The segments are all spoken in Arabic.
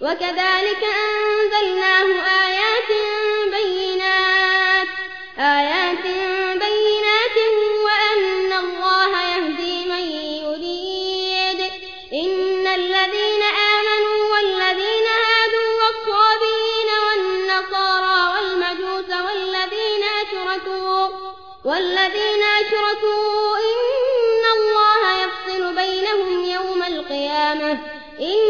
وكذلك أنزلناه آيات بينات آيات بينات وأن الله يهدي من يريد. إن الذين آمنوا والذين هادوا والصابين والنصارى والمجوس والذين أشركوا والذين أشركوا إن الله يفصل بينهم يوم القيامة. إن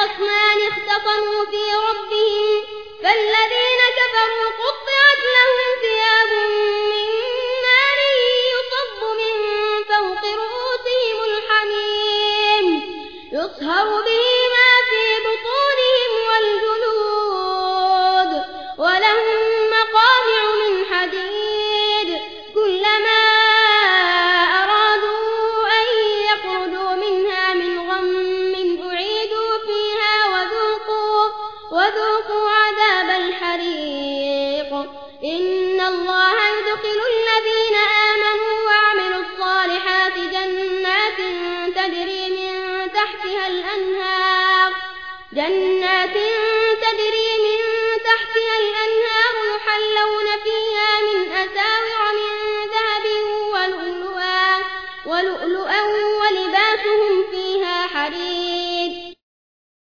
خصمان اختصموا في ربهم فالذين كفروا قطعت لهم ثياب من نار يصب من فوق رؤوسهم الحميم يصهر به وذوقوا عذاب الحريق. إن الله يدخل الذين آمنوا وعملوا الصالحات جنات تجري من تحتها الأنهار. جنات